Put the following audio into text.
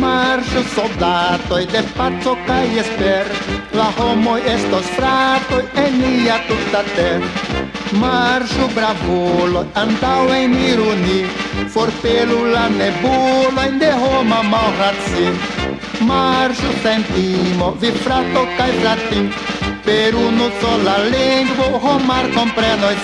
marcho soldato e de paco cae esper la homo estos frato e nia tutta ter marcho bravulo andau em iruni. For pelo la nebulo in de Roma mal razzi marcho sentimo vi frato cae fratin. Per uno sola lingua romar compré noi